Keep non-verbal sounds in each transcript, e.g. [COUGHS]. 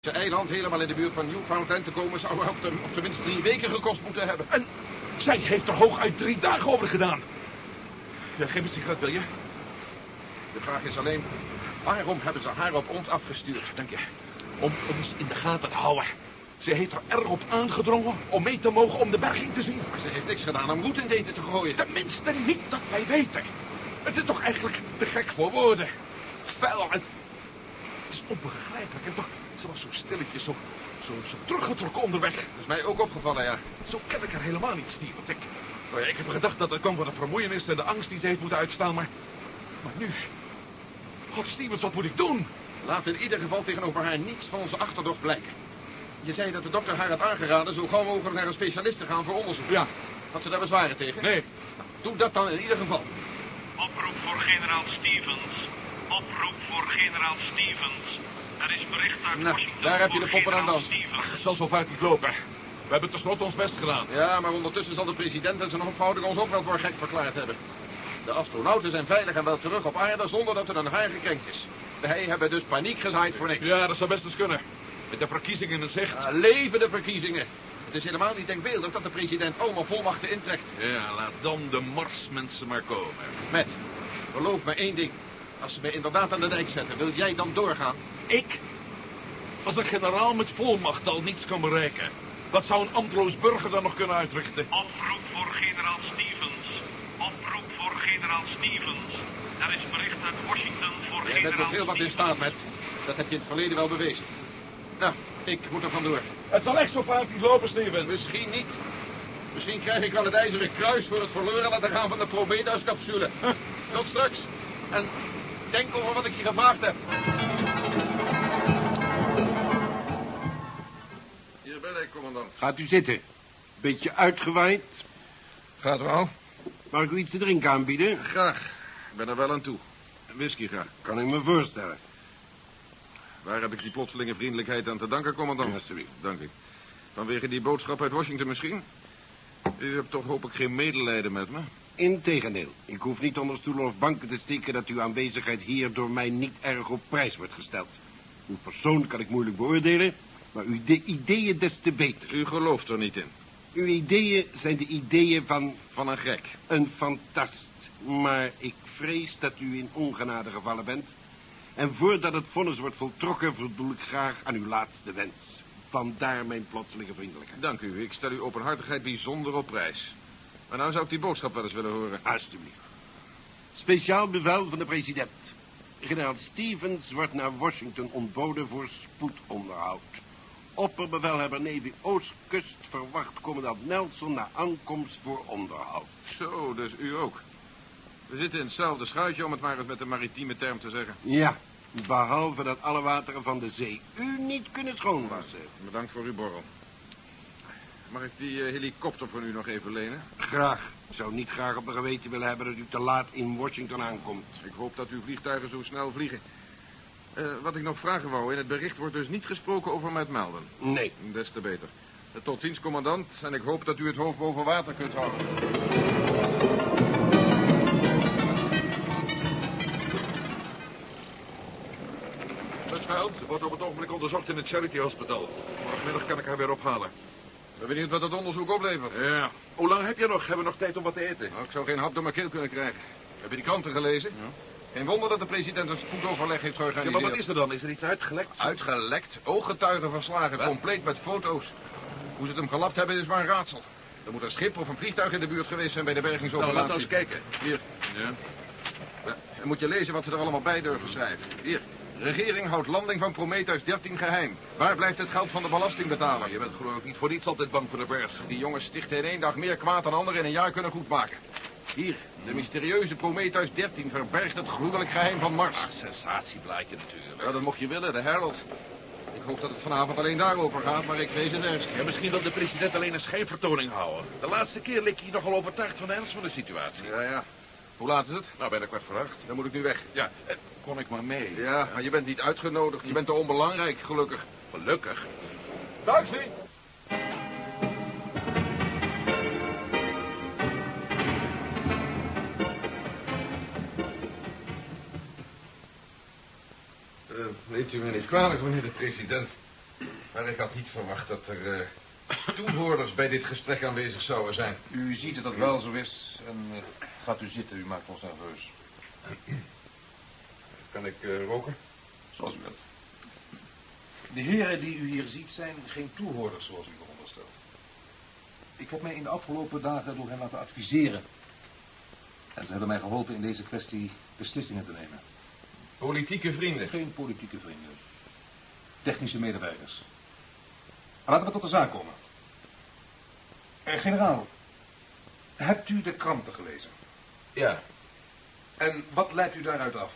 Het eiland helemaal in de buurt van Newfoundland te komen... zou op, de, op zijn minst drie weken gekost moeten hebben. En zij heeft er hooguit drie dagen over gedaan. Ja, geef een sigaret, wil je? De vraag is alleen, waarom hebben ze haar op ons afgestuurd? Dank je. Om ons in de gaten te houden. Ze heeft er erg op aangedrongen om mee te mogen om de berging te zien. Maar ze heeft niks gedaan om roet in eten te gooien. Tenminste niet dat wij weten. Het is toch eigenlijk te gek voor woorden. Vuil en... Het is onbegrijpelijk en toch... Ze was zo stilletjes, zo, zo, zo teruggetrokken onderweg. Dat is mij ook opgevallen, ja. Zo ken ik haar helemaal niet, Stevens. Ik, nou ja, ik heb gedacht dat het kwam van de vermoeienis en de angst die ze heeft moeten uitstaan, maar... Maar nu... God, Stevens, wat moet ik doen? Laat in ieder geval tegenover haar niets van onze achterdocht blijken. Je zei dat de dokter haar had aangeraden zo gauw mogelijk naar een specialist te gaan voor onderzoek. Ja. Had ze daar bezwaren tegen? Nee. Nou, doe dat dan in ieder geval. Oproep voor generaal Stevens. Oproep voor generaal Stevens. Er is bericht uit Nou, Washington daar heb je de poppen aan dansen. Het zal zo vaak niet lopen. We hebben tenslotte ons best gedaan. Ja, maar ondertussen zal de president en zijn hofhouder ons ook wel voor gek verklaard hebben. De astronauten zijn veilig en wel terug op aarde zonder dat er een haar gekrenkt is. Wij hebben dus paniek gezaaid voor niks. Ja, dat zou best eens kunnen. Met de verkiezingen in zicht. Ja, leven de verkiezingen. Het is helemaal niet denkbeeldig dat de president allemaal volmachten intrekt. Ja, laat dan de Marsmensen maar komen. Met, geloof me één ding. Als ze me inderdaad aan de dijk zetten, wil jij dan doorgaan? Ik? Als een generaal met volmacht al niets kan bereiken. Wat zou een ambteloos burger dan nog kunnen uitrichten? Oproep voor generaal Stevens. Oproep voor generaal Stevens. Er is bericht uit Washington voor Jij bent er generaal veel wat in Stevens. staat, met. Dat heb je in het verleden wel bewezen. Nou, ik moet er vandoor. Het zal echt zo niet lopen, Stevens. Misschien niet. Misschien krijg ik wel het ijzeren kruis voor het verloren laten gaan van de Prometheus-capsule. Tot straks. En denk over wat ik je gevraagd heb. Hier ben ik, commandant. Gaat u zitten. Beetje uitgewaaid. Gaat wel. Mag ik u iets te drinken aanbieden? Graag. Ik ben er wel aan toe. Whisky graag. Kan ik me voorstellen. Waar heb ik die plotselinge vriendelijkheid aan te danken, commandant? Alsjeblieft. Dank u. Vanwege die boodschap uit Washington misschien? U hebt toch hoop ik geen medelijden met me? Integendeel. Ik hoef niet onder stoelen of banken te steken dat uw aanwezigheid hier door mij niet erg op prijs wordt gesteld. Uw persoon kan ik moeilijk beoordelen, maar uw de ideeën des te beter. U gelooft er niet in. Uw ideeën zijn de ideeën van Van een gek. een fantast. Maar ik vrees dat u in ongenade gevallen bent. En voordat het vonnis wordt voltrokken, voldoel ik graag aan uw laatste wens. Vandaar mijn plotselinge vriendelijkheid. Dank u. Ik stel uw openhartigheid bijzonder op prijs. Maar nou zou ik die boodschap wel eens willen horen. Alsjeblieft. Speciaal bevel van de president. Generaal Stevens wordt naar Washington ontboden voor spoedonderhoud. Opperbevelhebber Navy Oostkust verwacht commandant Nelson naar aankomst voor onderhoud. Zo, dus u ook. We zitten in hetzelfde schuitje, om het maar eens met een maritieme term te zeggen. Ja, behalve dat alle wateren van de zee u niet kunnen schoonwassen. Bedankt voor uw borrel. Mag ik die eh, helikopter van u nog even lenen? Graag. Ik zou niet graag op mijn geweten willen hebben dat u te laat in Washington aankomt. Ik hoop dat uw vliegtuigen zo snel vliegen. Eh, wat ik nog vragen wou, in het bericht wordt dus niet gesproken over met melden. Nee. Des te beter. Eh, Tot ziens, commandant. En ik hoop dat u het hoofd boven water kunt houden. Het veld wordt op het ogenblik onderzocht in het Charity Hospital. Morgenmiddag kan ik haar weer ophalen. Ben benieuwd wat het onderzoek oplevert. Ja. Hoe lang heb je nog? Hebben we nog tijd om wat te eten? Nou, ik zou geen hap door mijn keel kunnen krijgen. Heb je die kranten gelezen? Geen wonder dat de president een spoedoverleg heeft Ja, georganiseerd. maar wat is er dan? Is er iets uitgelekt? Uitgelekt, ooggetuigenverslagen, Wat? compleet met foto's. Hoe ze het hem gelapt hebben is maar een raadsel. Er moet een schip of een vliegtuig in de buurt geweest zijn bij de Nou, bergingsoperatie. laat nou eens kijken. Hier. Ja. Ja, En moet je lezen wat ze er allemaal bij durven schrijven. Hier. Regering houdt landing van Prometheus 13 geheim. Waar blijft het geld van de belastingbetaler? Je bent geloof ik niet voor niets altijd bang voor de pers. Die jongens stichten in één dag meer kwaad dan anderen in een jaar kunnen goedmaken. Hier, de mysterieuze Prometheus 13 verbergt het gruwelijk geheim van Mars. Sensatieblaadje natuurlijk. Ja, dat mocht je willen, de Herald. Ik hoop dat het vanavond alleen daarover gaat, maar ik vrees het ergst. Ja, misschien wil de president alleen een schijnvertoning houden. De laatste keer leek hij nogal overtuigd van de ernst van de situatie. Ja, ja. Hoe laat is het? Nou, bijna kwart voor acht. Dan moet ik nu weg. Ja, eh, kon ik maar mee. Ja, maar je bent niet uitgenodigd. Je bent te onbelangrijk, gelukkig. Gelukkig. Taxi! Uh, neemt u me niet kwalijk, meneer de president. Maar ik had niet verwacht dat er eh, [COUGHS] toehoorders bij dit gesprek aanwezig zouden zijn. U ziet dat het wel zo is en eh, gaat u zitten, u maakt ons nerveus. [COUGHS] Kan ik eh, roken? Zoals u wilt. De heren die u hier ziet zijn geen toehoorders zoals u veronderstelt. Ik heb mij in de afgelopen dagen door hen laten adviseren. En ze hebben mij geholpen in deze kwestie beslissingen te nemen. Politieke vrienden. Geen politieke vrienden. Technische medewerkers. Laten we tot de zaak komen. Eh, generaal, hebt u de kranten gelezen? Ja, En wat leidt u daaruit af?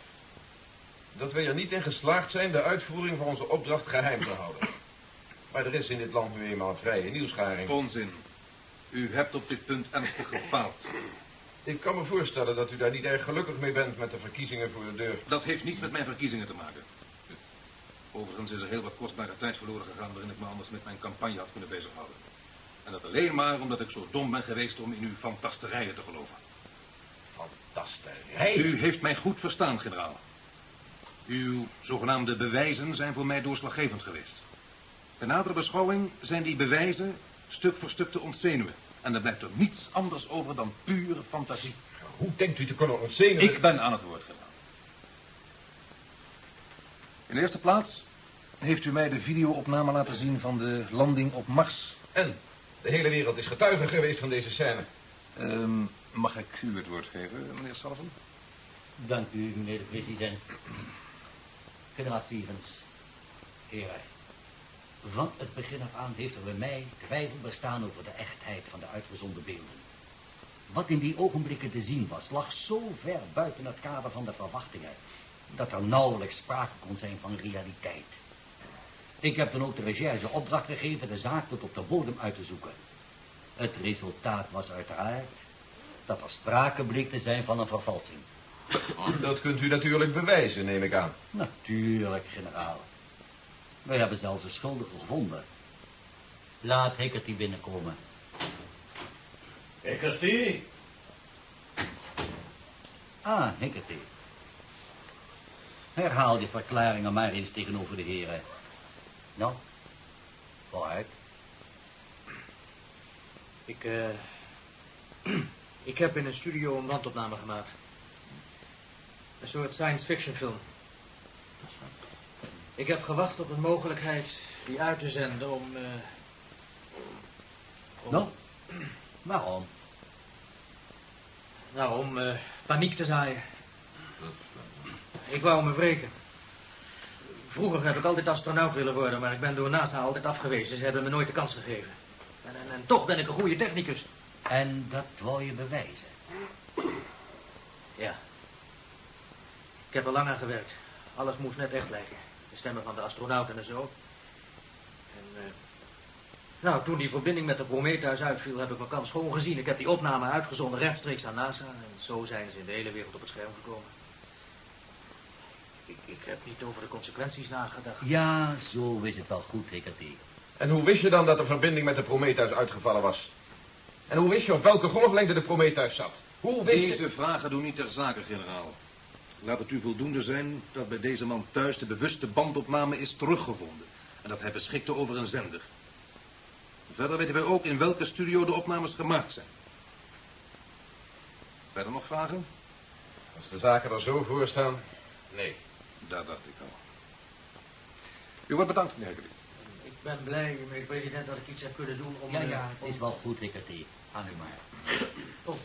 dat we er niet in geslaagd zijn de uitvoering van onze opdracht geheim te houden. [LAUGHS] Maar er is in dit land nu eenmaal een vrije nieuwsgaring. Onzin. U hebt op dit punt ernstig gefaald. Ik kan me voorstellen dat u daar niet erg gelukkig mee bent met de verkiezingen voor de deur. Dat heeft niets met mijn verkiezingen te maken. Overigens is er heel wat kostbare tijd verloren gegaan... waarin ik me anders met mijn campagne had kunnen bezighouden. En dat alleen maar omdat ik zo dom ben geweest om in uw fantasterijen te geloven. Fantasterij. U heeft mij goed verstaan, generaal. Uw zogenaamde bewijzen zijn voor mij doorslaggevend geweest. Bij nadere beschouwing zijn die bewijzen stuk voor stuk te ontzenuwen. En er blijft er niets anders over dan pure fantasie. Hoe denkt u te kunnen ontzenuwen? Ik ben aan het woord gedaan. In de eerste plaats heeft u mij de videoopname laten zien van de landing op Mars. En? De hele wereld is getuige geweest van deze scène. Ehm, mag ik u het woord geven, meneer Salven? Dank u, meneer de president. Generaal Stevens, heren. Van het begin af aan heeft er bij mij twijfel bestaan over de echtheid van de uitgezonden beelden. Wat in die ogenblikken te zien was, lag zo ver buiten het kader van de verwachtingen, dat er nauwelijks sprake kon zijn van realiteit. Ik heb dan ook de recherche opdracht gegeven de zaak tot op de bodem uit te zoeken. Het resultaat was uiteraard dat er sprake bleek te zijn van een vervalsing. Dat kunt u natuurlijk bewijzen, neem ik aan. Natuurlijk, generaal. Wij hebben zelfs een schuldige gevonden. Laat Hickerty binnenkomen. Hickerty? Ah, Hickerty. Herhaal die verklaringen maar eens tegenover de heren. Nou, vooruit. Ik, eh... [CLEARS THROAT] ik heb in een studio een bandopname gemaakt. Een soort science fiction film. Ik heb gewacht op een mogelijkheid die uit te zenden om... eh, om Nou, waarom? Nou, om eh, paniek te zaaien. Ik wou me wreken. Vroeger heb ik altijd astronaut willen worden, maar ik ben door NASA altijd afgewezen. Ze hebben me nooit de kans gegeven. En, en, en toch ben ik een goede technicus. En dat wou je bewijzen. Ja. Ik heb er lang aan gewerkt. Alles moest net echt lijken. De stemmen van de astronauten en zo. En, eh, nou, toen die verbinding met de Prometheus uitviel, heb ik mijn kans gewoon gezien. Ik heb die opname uitgezonden rechtstreeks aan NASA. En zo zijn ze in de hele wereld op het scherm gekomen. Ik, ik heb niet over de consequenties nagedacht. Ja, zo is het wel goed, Hickerty. En hoe wist je dan dat de verbinding met de Prometheus uitgevallen was? En hoe wist je op welke golflengte de Prometheus zat? Hoe wist Deze je... vragen doen niet ter zake, generaal. Laat het u voldoende zijn dat bij deze man thuis de bewuste bandopname is teruggevonden. En dat hij beschikte over een zender. Verder weten wij ook in welke studio de opnames gemaakt zijn. Verder nog vragen? Als de zaken er zo voor staan... Nee. Dat dacht ik al. U wordt bedankt, meneer Heggerty. Ik ben blij, meneer de president, dat ik iets heb kunnen doen om... Ja, eh, ja, het is wel goed, Hickerty. Aan u maar. Oh,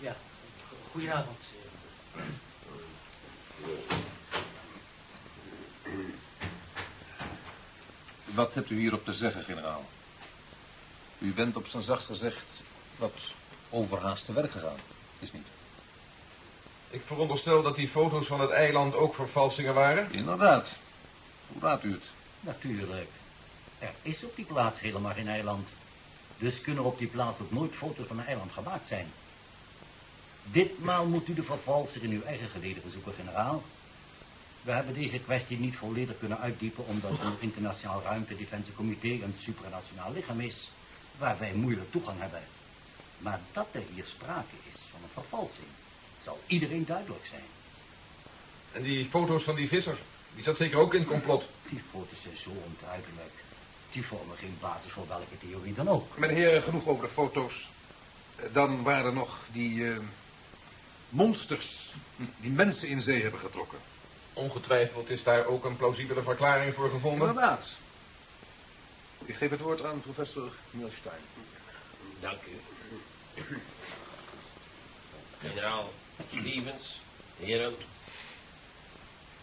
ja. Goedenavond. eh. Wat hebt u hierop te zeggen, generaal? U bent op zijn zachtst gezegd wat overhaast te werk gegaan, is niet? Ik veronderstel dat die foto's van het eiland ook vervalsingen waren? Inderdaad. Hoe raadt u het? Natuurlijk. Er is op die plaats helemaal geen eiland. Dus kunnen er op die plaats ook nooit foto's van een eiland gemaakt zijn. Ditmaal moet u de vervalser in uw eigen gelederen zoeken, generaal. We hebben deze kwestie niet volledig kunnen uitdiepen omdat het internationaal ruimtedefensiecomité een supranationaal lichaam is waar wij moeilijk toegang hebben. Maar dat er hier sprake is van een vervalsing, zal iedereen duidelijk zijn. En die foto's van die visser, die zat zeker ook in het complot. Die foto's zijn zo onduidelijk. Die vormen geen basis voor welke theorie dan ook. Mijn heren, genoeg over de foto's. Eh, Dan waren er nog die eh, monsters die mensen in zee hebben getrokken. Ongetwijfeld is daar ook een plausibele verklaring voor gevonden. Inderdaad. Ik geef het woord aan professor Milstein. Dank u. Generaal Stevens, heren.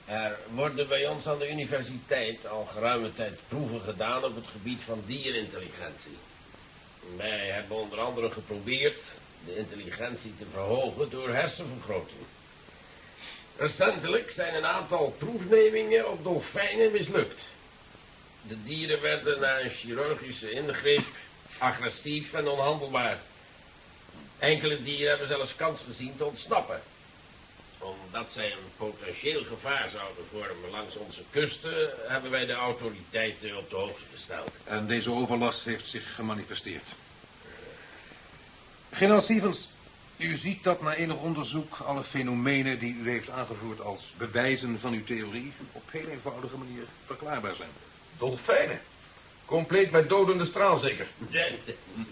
Er worden bij ons aan de universiteit al geruime tijd proeven gedaan op het gebied van dierintelligentie. Wij hebben onder andere geprobeerd de intelligentie te verhogen door hersenvergroting. Recentelijk zijn een aantal proefnemingen op dolfijnen mislukt. De dieren werden na een chirurgische ingreep agressief en onhandelbaar. Enkele dieren hebben zelfs kans gezien te ontsnappen. Omdat zij een potentieel gevaar zouden vormen langs onze kusten, hebben wij de autoriteiten op de hoogte gesteld. En deze overlast heeft zich gemanifesteerd. Generaal Stevens, u ziet dat na enig onderzoek alle fenomenen die u heeft aangevoerd als bewijzen van uw theorie op heel eenvoudige manier verklaarbaar zijn. Dolfijnen. Compleet met dodende straal zeker. De-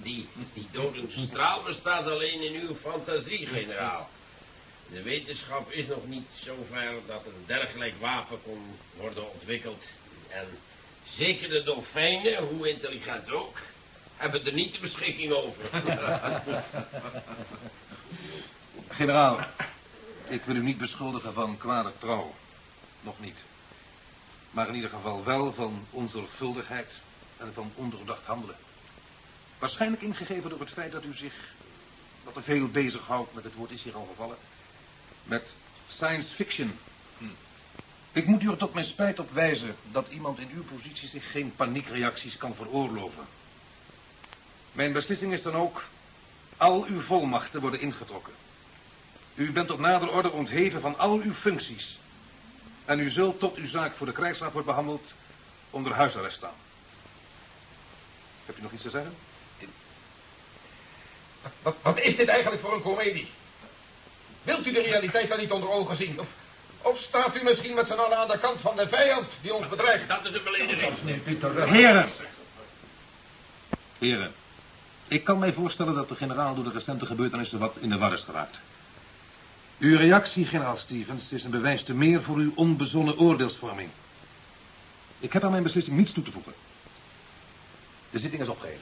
die, die dodende straal bestaat alleen in uw fantasie, generaal. De wetenschap is nog niet zover dat een dergelijk wapen kon worden ontwikkeld. En zeker de dolfijnen, hoe intelligent ook, hebben er niet de beschikking over. [LAUGHS] Generaal, ik wil u niet beschuldigen van kwade trouw. Nog niet. Maar in ieder geval wel van onzorgvuldigheid en van ondoordacht handelen. Waarschijnlijk ingegeven door het feit dat u zich wat te veel bezighoudt met het woord is hier al gevallen. Met science fiction. Ik moet u er tot mijn spijt op wijzen dat iemand in uw positie zich geen paniekreacties kan veroorloven. Mijn beslissing is dan ook al uw volmachten worden ingetrokken. U bent tot nader orde ontheven van al uw functies. En u zult tot uw zaak voor de krijgsraad wordt behandeld onder huisarrest staan. Hebt u nog iets te zeggen? Wat, wat is dit eigenlijk voor een komedie? Wilt u de realiteit dan niet onder ogen zien? Of, of staat u misschien met z'n allen aan de kant van de vijand die ons bedreigt? Dat is een belediging. Heren! Heren, ik kan mij voorstellen dat de generaal door de recente gebeurtenissen wat in de war is geraakt. Uw reactie, generaal Stevens, is een bewijs te meer voor uw onbezonnen oordeelsvorming. Ik heb aan mijn beslissing niets toe te voegen. De zitting is opgeheven.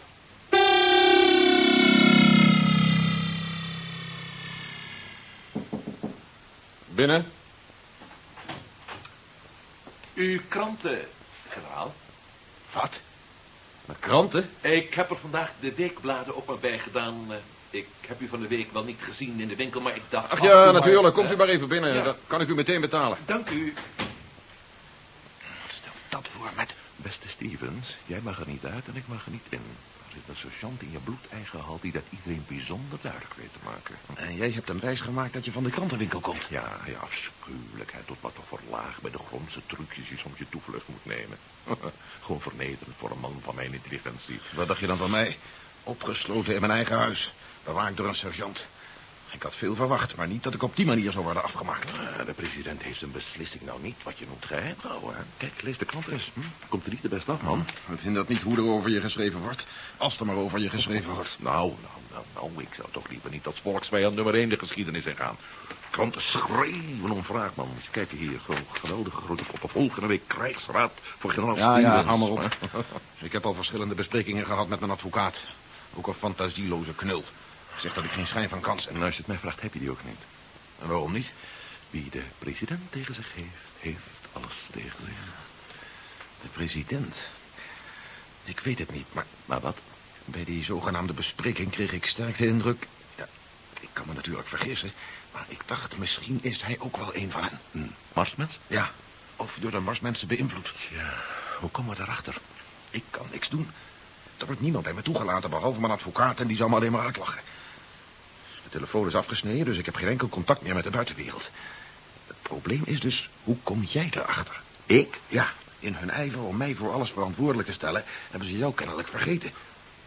Binnen. Uw kranten, generaal. Wat? Mijn kranten? Ik heb er vandaag de weekbladen op en bij gedaan. Eh, Ik heb u van de week wel niet gezien in de winkel, maar ik dacht... Ach ja, natuurlijk. maar, Komt u maar even binnen. Ja. Dan kan ik u meteen betalen. Dank u. Stel dat voor met... Beste Stevens, jij mag er niet uit en ik mag er niet in. Er zit een sergeant in je bloedeigen hal die dat iedereen bijzonder duidelijk weet te maken. En jij hebt een wijs gemaakt dat je van de krantenwinkel komt. Ja, ja, afschuwelijkheid tot wat voor laag bij de grondse trucjes je soms je toevlucht moet nemen. [LAUGHS] Gewoon vernederend voor een man van mijn intelligentie. Wat dacht je dan van mij? Opgesloten in mijn eigen huis. Bewaakt door een sergeant. Ik had veel verwacht, maar niet dat ik op die manier zou worden afgemaakt. Ah, De president heeft zijn beslissing nou niet wat je noemt geheim houden. hè? Kijk, lees de krant eens. Hm? Komt er niet de best af, man. Ik vind dat niet hoe er over je geschreven wordt. Als er maar over je geschreven wordt. Nou, nou, nou, nou, ik zou toch liever niet als volksvijand nummer 1 de geschiedenis ingaan. Kranten schreeuwen om wraak, man. Moet je kijken hier, gewoon geweldige grote koppen. Volgende week krijgsraad voor generaal Ja, ja, maar op. [LAUGHS] Ik heb al verschillende besprekingen gehad met mijn advocaat. Ook een fantasieloze knul. Zegt dat ik geen schijn van kans heb. En als je het mij vraagt, heb je die ook niet. En waarom niet? Wie de president tegen zich heeft, heeft alles tegen zich. De president. Ik weet het niet, maar Maar wat? bij die zogenaamde bespreking kreeg ik sterk de indruk... Ja, ik kan me natuurlijk vergissen, maar ik dacht misschien is hij ook wel een van hen. Een marsmens? Ja, of door de marsmensen beïnvloed. Ja, hoe komen we daarachter? Ik kan niks doen. Er wordt niemand bij me toegelaten, behalve mijn advocaat, en die zal me alleen maar uitlachen. De telefoon is afgesneden, dus ik heb geen enkel contact meer met de buitenwereld. Het probleem is dus, hoe kom jij erachter? Ik? Ja, in hun ijver om mij voor alles verantwoordelijk te stellen, hebben ze jou kennelijk vergeten.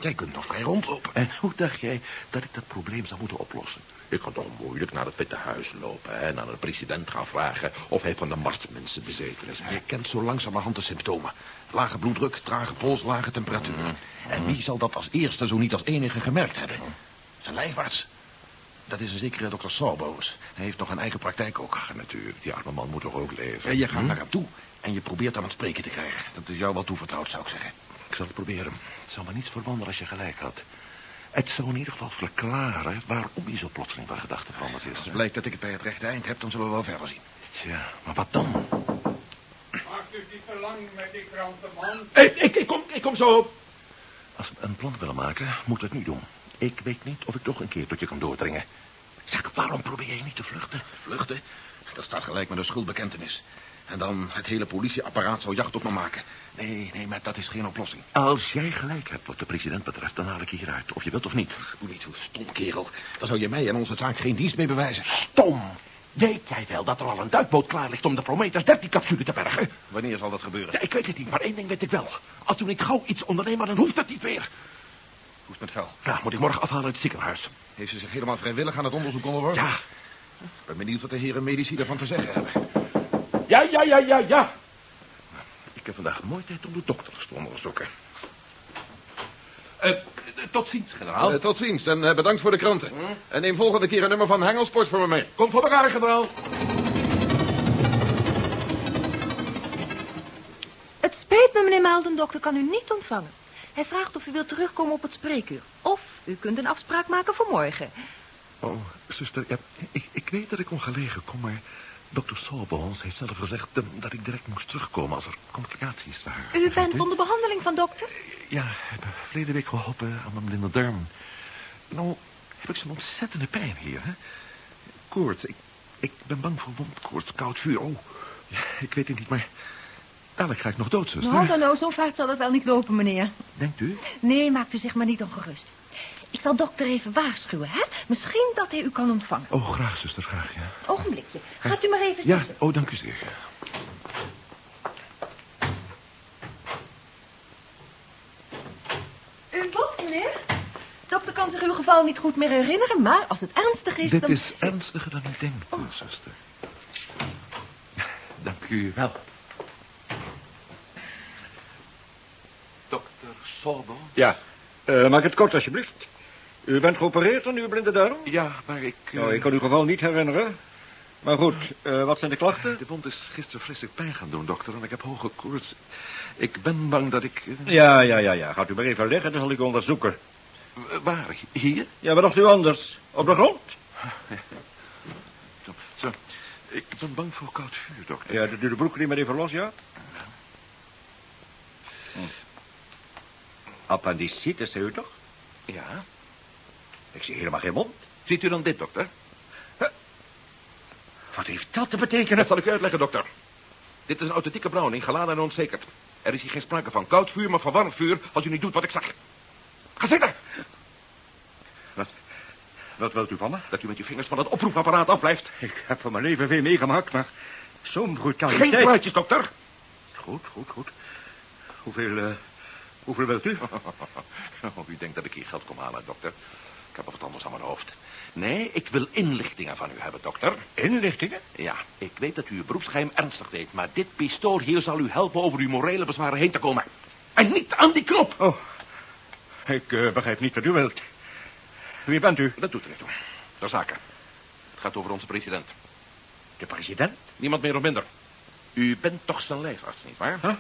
Jij kunt nog vrij rondlopen. En hoe dacht jij dat ik dat probleem zou moeten oplossen? Ik kan toch moeilijk naar het Witte Huis lopen... en aan de president gaan vragen of hij van de marsmensen bezeten is. Je kent zo langzamerhand de symptomen. Lage bloeddruk, trage pols, lage temperatuur. En wie zal dat als eerste zo niet als enige gemerkt hebben? Zijn lijfarts. Dat is een zekere dokter Sawbones. Hij heeft nog een eigen praktijk ook. Ach, natuurlijk, die arme man moet toch ook leven? En je gaat Hm? naar hem toe en je probeert hem aan het spreken te krijgen. Dat is jou wel toevertrouwd, zou ik zeggen. Ik zal het proberen. Het zou me niets verwonderen als je gelijk had. Het zou in ieder geval verklaren waarom hij zo plotseling van gedachten veranderd is. Als het blijkt dat ik het bij het rechte eind heb, dan zullen we wel verder zien. Tja, maar wat dan? Maakt u niet te lang met die krantenman? Ik, ik, ik, kom, ik kom zo op. Als we een plan willen maken, moeten we het nu doen. Ik weet niet of ik nog een keer tot je kan doordringen. Zeg, waarom probeer je niet te vluchten? Vluchten? Dat staat gelijk met een schuldbekentenis. En dan het hele politieapparaat zou jacht op me maken. Nee, nee, maar dat is geen oplossing. Als jij gelijk hebt wat de president betreft, dan haal ik je hieruit. Of je wilt of niet. Doe niet zo stom, kerel. Dan zou je mij en onze zaak geen dienst mee bewijzen. Stom! Weet jij wel dat er al een duikboot klaar ligt om de Prometheus 13-capsule te bergen? Wanneer zal dat gebeuren? Ja, ik weet het niet, maar één ding weet ik wel. Als we niet gauw iets ondernemen, dan hoeft het niet meer. Hoe is het met Vel? Ja, moet ik morgen afhalen uit het ziekenhuis. Heeft ze zich helemaal vrijwillig aan het onderzoek onderworpen? Ja. Ik ben benieuwd wat de heren medici ervan te zeggen hebben. Ja, ja, ja, ja, ja. Ik heb vandaag mooi tijd om de dokters te onderzoeken. Eh, tot ziens, generaal. Eh, tot ziens en eh, bedankt voor de kranten. En neem volgende keer een nummer van Hengelsport voor me mee. Kom voor elkaar, generaal. Het spijt me, meneer Melden, dokter kan u niet ontvangen. Hij vraagt of u wilt terugkomen op het spreekuur. Of u kunt een afspraak maken voor morgen. Oh, zuster, ja, ik, ik weet dat ik ongelegen kom, maar... Dokter Sawbones heeft zelf gezegd eh, dat ik direct moest terugkomen als er complicaties waren. U bent onder behandeling van dokter? Ja, ik heb verleden week geholpen aan mijn blinde darm. Nou, heb ik zo'n ontzettende pijn hier, hè? Koorts, ik, ik ben bang voor wondkoorts, koud vuur. Oh, ja, ik weet het niet, maar... Dadelijk ga ik nog dood, zuster. Nou, dan nou, zo vaart zal het wel niet lopen, meneer. Denkt u? Nee, maakt u zich maar niet ongerust. Ik zal dokter even waarschuwen, hè? Misschien dat hij u kan ontvangen. Oh, graag, zuster, graag, ja. Ogenblikje. Gaat u maar even Ja, zitten. oh, dank u zeer. U wilt, meneer? Dokter kan zich uw geval niet goed meer herinneren, maar als het ernstig is, Dit dan... is ernstiger dan u denkt, Oh. zuster. Dank u wel. Dokter Sawbones? Ja. Eh, maak het kort, alsjeblieft. U bent geopereerd aan uw blinde darm? Ja, maar ik... eh, Nou, ik kan uw geval niet herinneren. Maar goed, eh, wat zijn de klachten? De wond is gisteren vreselijk pijn gaan doen, dokter, en ik heb hoge koorts. Ik ben bang dat ik... eh, Ja, ja, ja, ja. Gaat u maar even liggen, dan zal ik u onderzoeken. eh, waar? Hier? Ja, wat dacht u anders? Op de grond? [LAUGHS] Zo, zo. Ik ben bang voor koud vuur, dokter. Ja, doe de broekriem maar even los, ja? Hm. Appendicitis, zei u toch? Ja? Ik zie helemaal geen mond. Ziet u dan dit, dokter? Wat heeft dat te betekenen? Dat zal ik u uitleggen, dokter. Dit is een authentieke browning, geladen en ontzekerd. Er is hier geen sprake van koud vuur, maar van warm vuur, als u niet doet wat ik zeg. Ga zitten! Wat, wat wilt u van me? Dat u met uw vingers van het oproepapparaat afblijft. Ik heb van mijn leven veel meegemaakt, maar zo'n brutaliteit... Geen praatjes, dokter. Goed, goed, goed. Hoeveel, eh, hoeveel wilt u? [LAUGHS] Oh, u denkt dat ik hier geld kom halen, dokter. Ik heb nog wat anders aan mijn hoofd. Nee, ik wil inlichtingen van u hebben, dokter. Inlichtingen? Ja, ik weet dat u uw beroepsgeheim ernstig deed, maar dit pistool hier zal u helpen over uw morele bezwaren heen te komen. En niet aan die knop. Oh, ik eh, begrijp niet wat u wilt. Wie bent u? Dat doet er niet toe. Ter zaken. Het gaat over onze president. De president? Niemand meer of minder. U bent toch zijn lijfarts, nietwaar? Huh?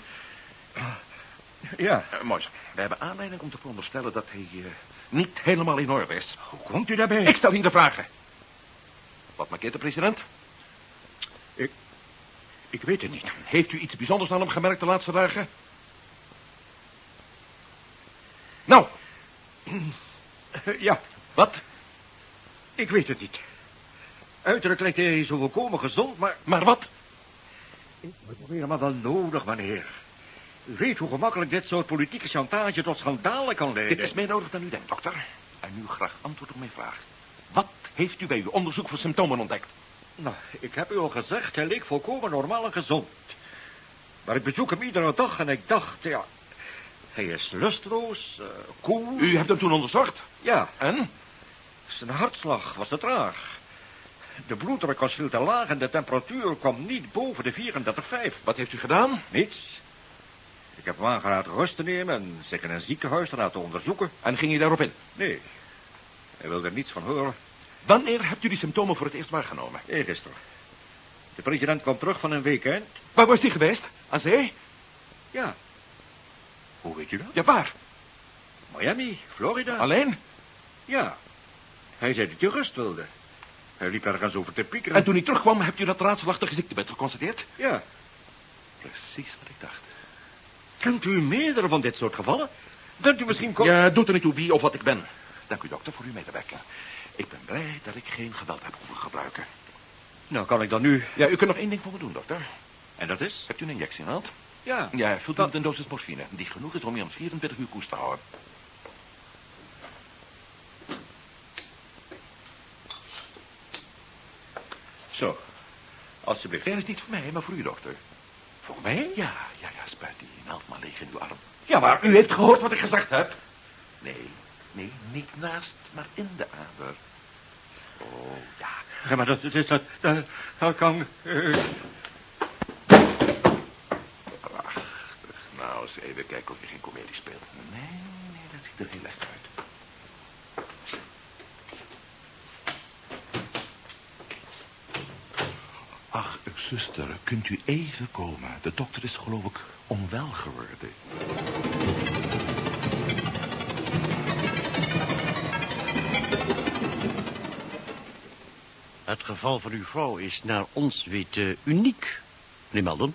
Ja. Eh, mooi. We hebben aanleiding om te veronderstellen dat hij eh, niet helemaal in orde is. Hoe komt u daarbij? Ik stel hier de vragen. Wat markeert de president? Ik weet het niet. Heeft u iets bijzonders aan hem gemerkt de laatste dagen? Nou, ja, wat? ik weet het niet. Uiterlijk lijkt hij zo volkomen gezond, maar... Maar wat? Ik heb het helemaal wel nodig, meneer. U weet hoe gemakkelijk dit soort politieke chantage tot schandalen kan leiden. Dit is meer nodig dan u denkt, dokter. En nu graag antwoord op mijn vraag. Wat heeft u bij uw onderzoek voor symptomen ontdekt? Nou, ik heb u al gezegd, hij leek volkomen normaal en gezond. Maar ik bezoek hem iedere dag en ik dacht, ja... Hij is lusteloos, eh, koel. U hebt hem toen onderzocht? Ja, En? zijn hartslag was te traag. De bloeddruk was veel te laag en de temperatuur kwam niet boven de 34,5. Wat heeft u gedaan? Niets. Ik heb hem aangeraden rust te nemen en zich in een ziekenhuis te laten onderzoeken. En ging u daarop in? Nee, hij wilde er niets van horen. Wanneer hebt u die symptomen voor het eerst waargenomen? Eergisteren. De president kwam terug van een weekend. Waar was hij geweest? Aan zee? Ja. Hoe weet u dat? Ja, waar? Miami, Florida. Alleen? Ja. Hij zei dat je rust wilde. Hij liep ergens over te piekeren. En toen hij terugkwam, hebt u dat raadselachtige ziektebed geconstateerd? Ja. Precies wat ik dacht. Kent u meerdere van dit soort gevallen? Bent u misschien... Ja, doet er niet toe wie of wat ik ben. Dank u, dokter, voor uw medewerking. Ik ben blij dat ik geen geweld heb hoeven gebruiken. Nou, kan ik dan nu... Ja, u kunt nog één ding voor me doen, dokter. En dat is? Hebt u een injectie gehad? Ja. Ja, vult u met een dosis morfine. Die genoeg is om je om 24 uur koest te houden. Zo. Alsjeblieft. Dat is niet voor mij, maar voor u, dokter. Voor mij? Ja, ja, ja, spuit die naald maar leeg in uw arm. Ja, maar... U heeft gehoord wat ik gezegd heb? Nee, nee, niet naast, maar in de ader. Oh, ja. Ja, maar dat, is dat... Dat, dat kan... eh, Prachtig. Nou, eens even kijken of je geen komedie speelt. Nee, nee, dat ziet er heel echt uit. Ach, zuster, kunt u even komen? De dokter is geloof ik onwel geworden. Het geval van uw vrouw is naar ons weten uniek, meneer Meldon.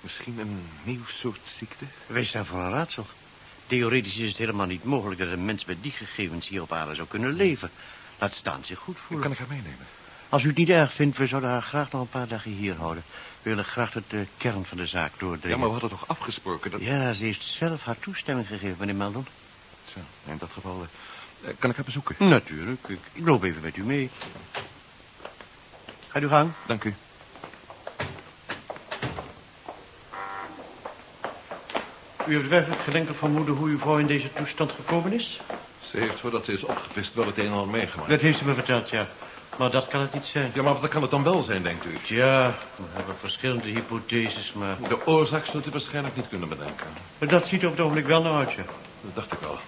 Misschien een nieuw soort ziekte? Wij staan voor een raadsel. Theoretisch is het helemaal niet mogelijk dat een mens met die gegevens hier op aarde zou kunnen leven. Laat staan zich goed voelen. Kan ik haar meenemen? Als u het niet erg vindt, we zouden haar graag nog een paar dagen hier houden. We willen graag tot de kern van de zaak doordringen. Ja, maar we hadden toch afgesproken dat... Ja, ze heeft zelf haar toestemming gegeven, meneer Meldon. Zo, in dat geval... eh, kan ik haar bezoeken? Natuurlijk. Ik, ik loop even met u mee. Ga uw gang. Dank u. U hebt werkelijk geen enkel vermoeden hoe uw vrouw in deze toestand gekomen is? Ze heeft, voordat ze is opgevist, wel het een en ander meegemaakt. Dat heeft ze me verteld, ja. Maar dat kan het niet zijn. Ja, maar wat kan het dan wel zijn, denkt u? Tja, we hebben verschillende hypotheses, maar... De oorzaak zult u waarschijnlijk niet kunnen bedenken. Dat ziet er op het ogenblik wel naar uit, ja. Dat dacht ik al.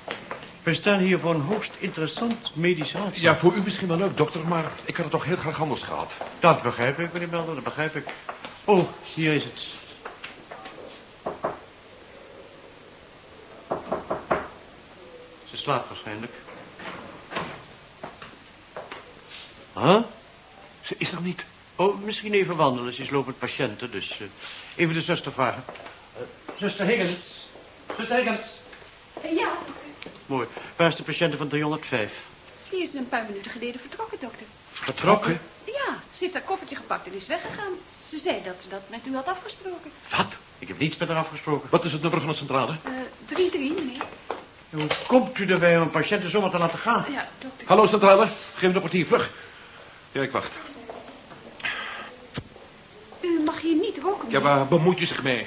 We staan hier voor een hoogst interessant medisch raadsel. Ja, voor u misschien wel leuk, dokter, maar ik had het toch heel graag anders gehad. Dat begrijp ik, meneer Melder, dat begrijp ik. Oh, hier is het. Ze slaapt waarschijnlijk. Huh? Ze is er niet. Oh, misschien even wandelen. Ze is lopend patiënten, dus eh, even de zuster vragen. Eh, zuster Higgins. Zuster Higgins. Ja, Mooi. Waar is de patiënte van 305? die is een paar minuten geleden vertrokken, dokter. Vertrokken? Ja, ze heeft haar koffertje gepakt en is weggegaan. Ze zei dat ze dat met u had afgesproken. Wat? Ik heb niets met haar afgesproken. Wat is het nummer van de centrale? Eh, 3-3, meneer. Hoe komt u erbij om een patiënt zomaar te laten gaan? Ja, dokter. Hallo, centrale. Geef me een portier, vlug. Ja, ik wacht. U mag hier niet roken, Ja, waar bemoeit u zich mee?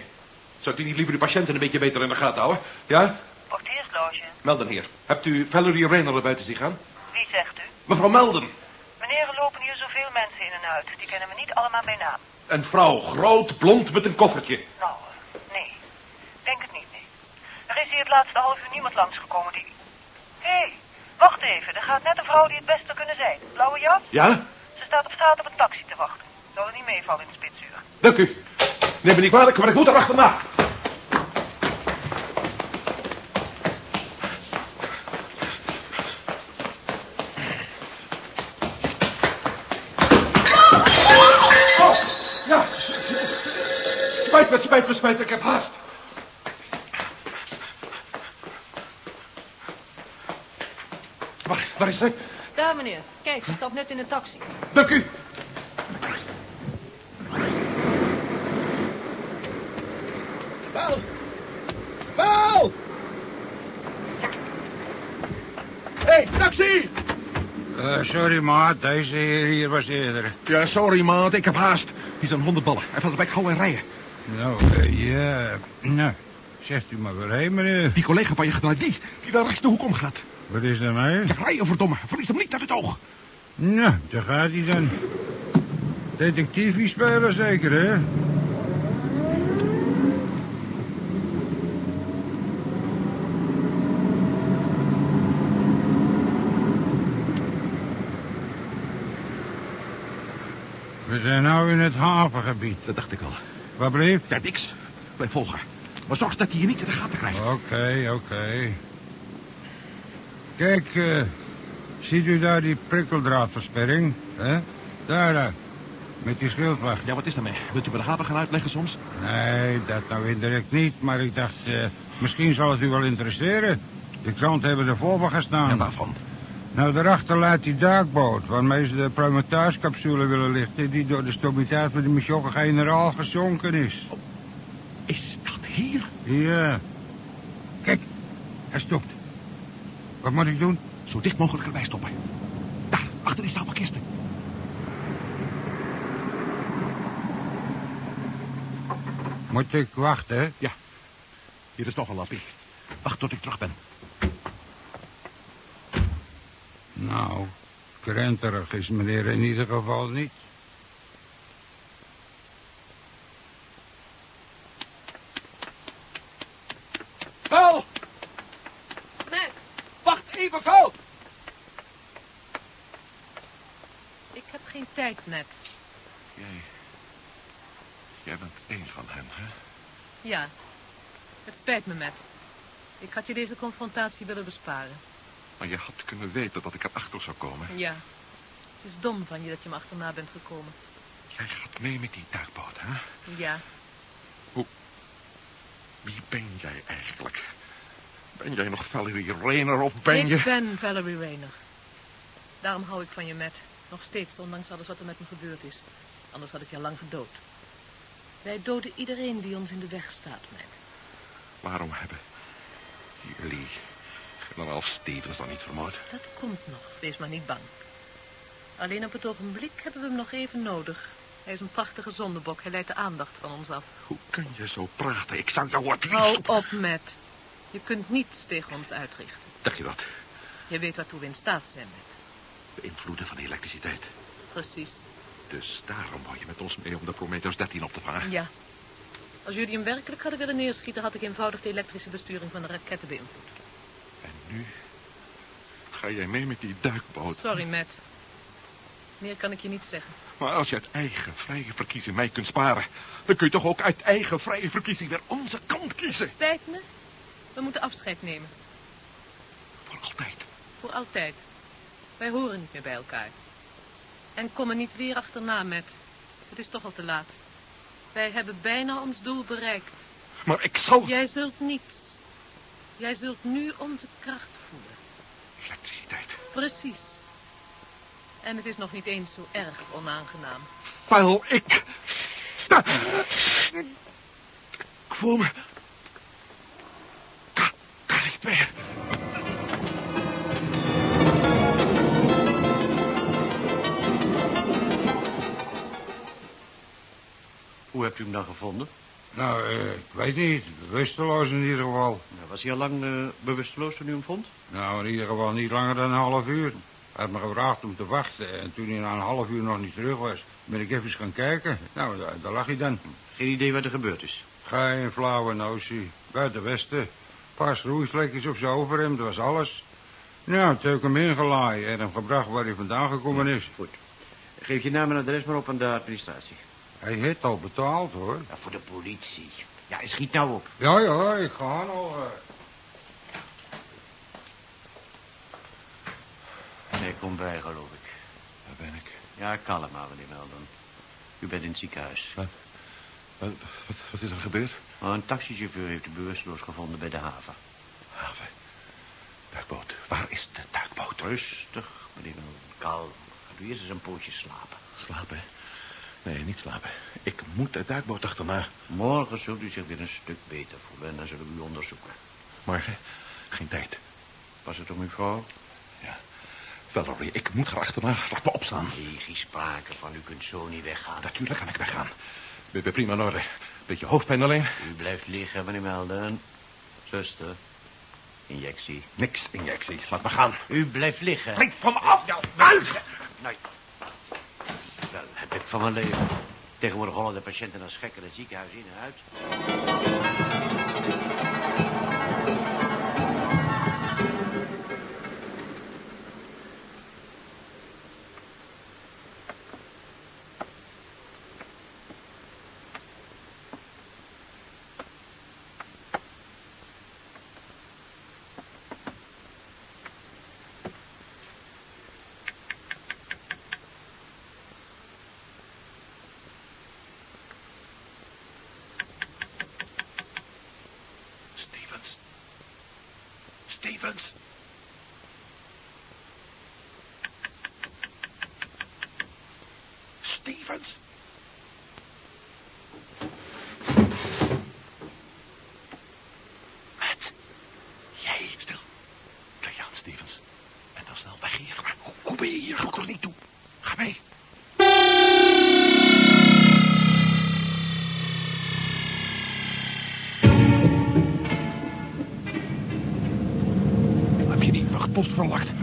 Zou u niet liever de patiënten een beetje beter in de gaten houden? Ja? Portiersloge. Melden hier. Hebt u Valerie Rayner er buiten zien gaan? Wie zegt u? Mevrouw Melden. Meneer, er lopen hier zoveel mensen in en uit. Die kennen we niet allemaal bij naam. Een vrouw, groot, blond, met een koffertje. Nou, nee. Denk het niet, nee. Er is hier het laatste half uur niemand langsgekomen die... Hé, hey, wacht even. Er gaat net een vrouw die het beste kunnen zijn. Blauwe jas? Ja? Ze staat op straat op een taxi te wachten. Zou er niet meevallen in de spitsuur. Dank u. Neem me niet kwalijk, maar ik moet er achterna. Oh. Spijt me, spijt me, spijt me. Ik heb haast. Waar, waar is ze? Daar, meneer. Kijk, ze stapt net in de taxi. Dank u. Paul! Paul! Hé, hey, taxi! Eh, sorry, maat. Deze heer hier was eerder. Ja, sorry, maat. Ik heb haast. Die zijn honderdballen. Hij valt erbij gauw en rijden. Nou, eh, ja... Nou, zegt u maar waarheen, meneer? Die collega van je gaat naar die, die daar rechts de hoek omgaat. Wat is er nou? Ja, rijden, verdomme. Verlies hem niet uit het oog. Nou, daar gaat hij dan. Detectiefie spelen zeker, hè? We zijn nou in het havengebied. Dat dacht ik al. Wat bleef? Ja, niks. Blijf volgen. Maar zorg dat hij je niet in de gaten krijgt. Oké, oké. Kijk, eh, ziet u daar die prikkeldraadversperring? hè? Daar, daar. Met die schildwacht. Ja, wat is daarmee? Wilt u bij de haven gaan uitleggen soms? Nee, dat nou indirect niet. Maar ik dacht, eh, misschien zal het u wel interesseren. De krant hebben er vol van gestaan. Ja, waarvan? Nou, daarachter laat die duikboot... waarmee ze de Prometheus-capsule willen lichten... die door de stabiliteit van de Michokke generaal gezonken is. Is dat hier? Ja. Kijk, hij stopt. Wat moet ik doen? Zo dicht mogelijk erbij stoppen. Daar, achter die stapel kisten. Moet ik wachten, hè? Ja. Hier is nog een lappie. Wacht tot ik terug ben. Nou, krenterig is meneer in ieder geval niet. Vuil! Matt, Wacht even, vuil! ik heb geen tijd, Matt. Jij... Jij bent één van hen, hè? Ja, het spijt me, Matt. Ik had je deze confrontatie willen besparen. Maar je had kunnen weten dat ik erachter zou komen. Ja, het is dom van je dat je me achterna bent gekomen. Jij gaat mee met die duikboot, hè? Ja, Wie ben jij eigenlijk? Ben jij nog Valerie Rayner of ben je... ik ben Valerie Rayner. Daarom hou ik van je, Matt. Nog steeds, ondanks alles wat er met me gebeurd is. Anders had ik je lang gedood. Wij doden iedereen die ons in de weg staat, Matt. Waarom hebben jullie generaal Stevens dan niet vermoord? Dat komt nog, wees maar niet bang. Alleen op het ogenblik hebben we hem nog even nodig. Hij is een prachtige zondebok, hij leidt de aandacht van ons af. Hoe kun je zo praten? Ik zou jou wat Hou op, Matt. Je kunt niets tegen ons uitrichten. Dacht je dat? Je weet waartoe we in staat zijn, Matt. Beïnvloeden van de elektriciteit. Precies. Dus daarom wou je met ons mee om de Prometheus 13 op te vangen. Ja. Als jullie hem werkelijk hadden willen neerschieten... had ik eenvoudig de elektrische besturing van de raketten beïnvloed. En nu ga jij mee met die duikboot. Sorry, Matt. Meer kan ik je niet zeggen. Maar als je uit eigen vrije verkiezing mij kunt sparen... dan kun je toch ook uit eigen vrije verkiezing weer onze kant kiezen. Spijt me. We moeten afscheid nemen. Voor altijd. Voor altijd. Wij horen niet meer bij elkaar. En kom er niet weer achterna, Matt. Het is toch al te laat. Wij hebben bijna ons doel bereikt. Maar ik zal... Jij zult niets. Jij zult nu onze kracht voelen. Elektriciteit. Precies. En het is nog niet eens zo erg onaangenaam. Vuil ik... Ik voel me... Kan, kan niet meer. Hoe hebt u hem dan gevonden? Nou, eh, ik weet niet. Bewusteloos in ieder geval. Nou, was hij al lang eh, bewusteloos toen u hem vond? Nou, in ieder geval niet langer dan een half uur. Hij had me gevraagd om te wachten. En toen hij na een half uur nog niet terug was, ben ik even gaan kijken. Nou, daar, daar lag hij dan. Geen idee wat er gebeurd is. Geen flauwe notie. Buiten Westen. Een paar schroeivlekjes op zijn overhemd, dat was alles. Nou, toen heb ik hem ingelaaid en hem gebracht waar hij vandaan gekomen is. Goed. Geef je naam en adres maar op aan de administratie. Hij heeft al betaald, hoor. Ja, voor de politie. Ja, schiet nou op. Ja, ja, ik ga al. eh. Nee, kom bij, geloof ik. Daar ben ik. Ja, kalm maar, meneer Melden. U bent in het ziekenhuis. Wat? Wat, wat, wat is er gebeurd? Oh, een taxichauffeur heeft u bewusteloos gevonden bij de haven. Haven. Duikboot. Waar is de duikboot? Rustig, meneer Melden. Kalm. Gaat u eerst eens een poosje slapen. Slapen? Nee, niet slapen. Ik moet de duikboot achterna. Morgen zult u zich weer een stuk beter voelen en dan zullen we u onderzoeken. Morgen? Geen tijd. Was het om uw vrouw? Valerie, ik moet er achterna. Laat me opstaan. Nee, geen sprake van. U kunt zo niet weggaan. Natuurlijk kan ik weggaan. Ben je prima in orde. Beetje hoofdpijn alleen. U blijft liggen, meneer Melden. Zuster, injectie. Niks injectie. Laat me gaan. U blijft liggen. Blijf van me af, nou. Uit! Nee. Dat heb ik van mijn leven. Tegenwoordig rollen de patiënten als gekken het ziekenhuis in en uit. Stevens. Stevens. Matt. Jij, stil. Kijk aan, Stevens. En dan snel weg hier. Maar hoe, hoe ben je hier? Goed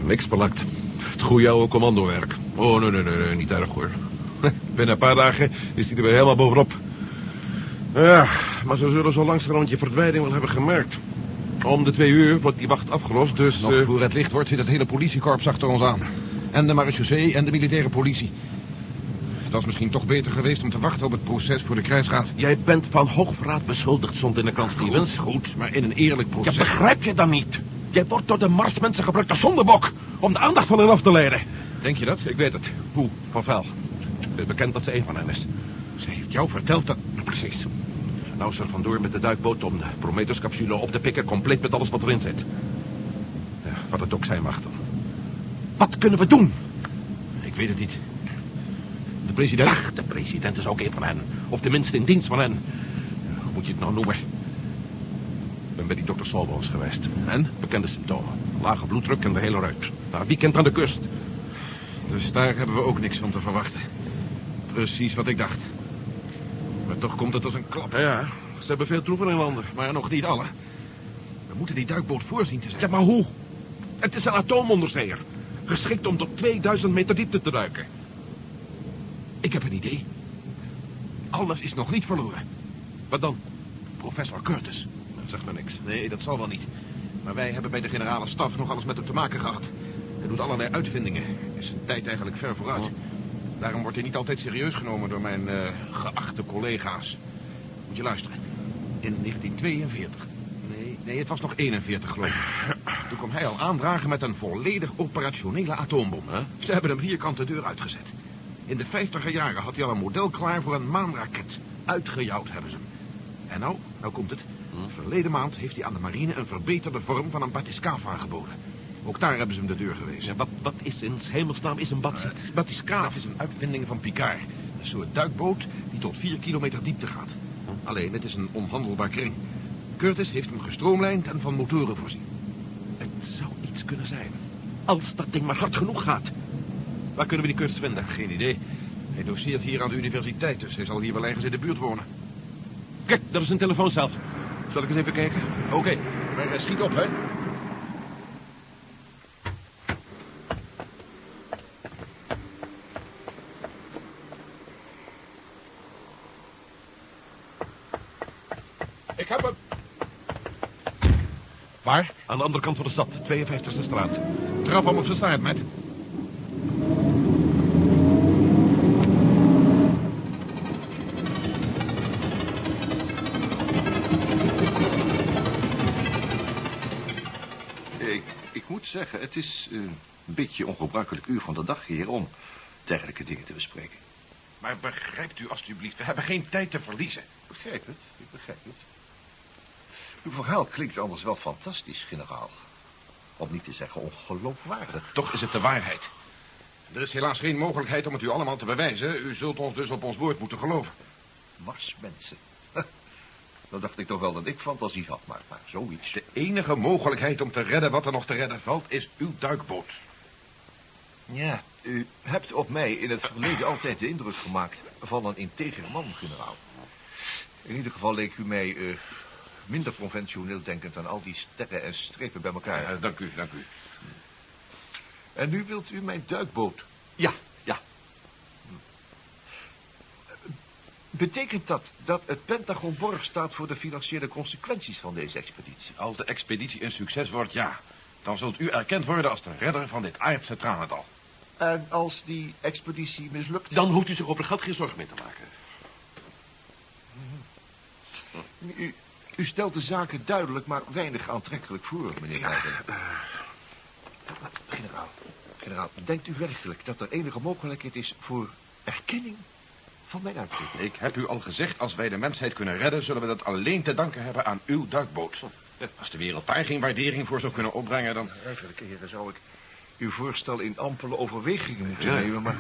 Niks belakt. Het goede oude commandowerk. Oh, nee, nee, nee, nee, niet erg hoor. [LAUGHS] Binnen een paar dagen is hij er weer helemaal bovenop. Ja, maar ze zullen zo langzamerhand je verdwijning wel hebben gemerkt. Om de twee uur wordt die wacht afgelost, dus... Nog eh, voor het licht wordt zit het hele politiekorps achter ons aan. En de marechaussee en de militaire politie. Het was misschien toch beter geweest om te wachten op het proces voor de krijgsraad. Jij bent van hoogverraad beschuldigd, stond in de krant, Stevens. Goed, goed, maar in een eerlijk Ja, proces... begrijp je dan niet? Jij wordt door de Marsmensen gebruikt als zondebok... om de aandacht van hen af te leiden. Denk je dat? Ik weet het. Hoe? Van Vel. Het is bekend dat ze een van hen is. Ze heeft jou verteld dat... Precies. Nou is er vandoor met de duikboot om de Prometheus-capsule op te pikken... compleet met alles wat erin zit. Ja, wat het ook zijn mag dan. Wat kunnen we doen? Ik weet het niet. De president... Ach, de president is ook een van hen. Of tenminste in dienst van hen. Hoe moet je het nou noemen? Ben bij die dokter Solbos geweest. En? Bekende symptomen. Lage bloeddruk en de hele ruit. Na een weekend aan de kust. Dus daar hebben we ook niks van te verwachten. Precies wat ik dacht. Maar toch komt het als een klap. Ja, ze hebben veel troepen in landen. Maar nog niet alle. We moeten die duikboot voorzien te zijn. Ja, maar hoe? Het is een atoomonderzeeër. Geschikt om tot 2000 meter diepte te duiken. Ik heb een idee. Alles is nog niet verloren. Wat dan? Professor Curtis. Zegt me niks. Nee, dat zal wel niet. Maar wij hebben bij de generale staf nog alles met hem te maken gehad. Hij doet allerlei uitvindingen. Is zijn tijd eigenlijk ver vooruit. Oh. Daarom wordt hij niet altijd serieus genomen door mijn eh, geachte collega's. Moet je luisteren. In 1942. Nee, nee, het was nog 41 geloof ik. Toen kwam hij al aandragen met een volledig operationele atoombom. Ze hebben hem vierkant de deur uitgezet. In de 50er jaren had hij al een model klaar voor een maanraket. Uitgejouwd hebben ze hem. En nou, nou komt het. Verleden maand heeft hij aan de marine een verbeterde vorm van een batiscaaf aangeboden. Ook daar hebben ze hem de deur gewezen. Ja, wat, wat is in hemelsnaam is een batis? Het batiscaaf is een uitvinding van Picard. Een soort duikboot die tot 4 kilometer diepte gaat. Alleen, het is een onhandelbaar kring. Curtis heeft hem gestroomlijnd en van motoren voorzien. Het zou iets kunnen zijn. Als dat ding maar hard genoeg gaat. Waar kunnen we die Curtis vinden? Geen idee. Hij doseert hier aan de universiteit, dus hij zal hier wel ergens in de buurt wonen. Kijk, dat is een telefooncel. Zal ik eens even kijken? Oké, maar eh, schiet op, hè. Ik heb hem. Waar? Aan de andere kant van de stad, 52e straat. Trap hem op zijn staart, met. Ik, ik moet zeggen, het is eh, een beetje ongebruikelijk uur van de dag hier om dergelijke dingen te bespreken. Maar begrijpt u alstublieft, we hebben geen tijd te verliezen. Begrijp het, ik begrijp het. Uw verhaal klinkt anders wel fantastisch, generaal. Om niet te zeggen ongeloofwaardig. Toch is het de waarheid. Er is helaas geen mogelijkheid om het u allemaal te bewijzen. U zult ons dus op ons woord moeten geloven. Marsmensen. Dan dacht ik toch wel dat ik fantasie had, maar, maar zoiets. De enige mogelijkheid om te redden wat er nog te redden valt, is uw duikboot. Ja, u hebt op mij in het verleden altijd de indruk gemaakt van een integer man, generaal. In ieder geval leek u mij eh, minder conventioneel denkend dan al die sterren en strepen bij elkaar. Ja, dank u, dank u. En nu wilt u mijn duikboot. Ja, ja. Betekent dat dat het Pentagon borg staat voor de financiële consequenties van deze expeditie? Als de expeditie een succes wordt, ja. Dan zult u erkend worden als de redder van dit aardse tranendal. En als die expeditie mislukt? Dan hoeft u zich over geld geen zorgen mee te maken. U, u stelt de zaken duidelijk, maar weinig aantrekkelijk voor, meneer Ja, Leiden. Generaal, generaal, denkt u werkelijk dat er enige mogelijkheid is voor erkenning van mijn uitvinding? Ik heb u al gezegd, als wij de mensheid kunnen redden... zullen we dat alleen te danken hebben aan uw duikboot. Als de wereld daar geen waardering voor zou kunnen opbrengen, dan... Eigenlijk, heren, zou ik uw voorstel in ampele overwegingen moeten Ja. nemen, maar...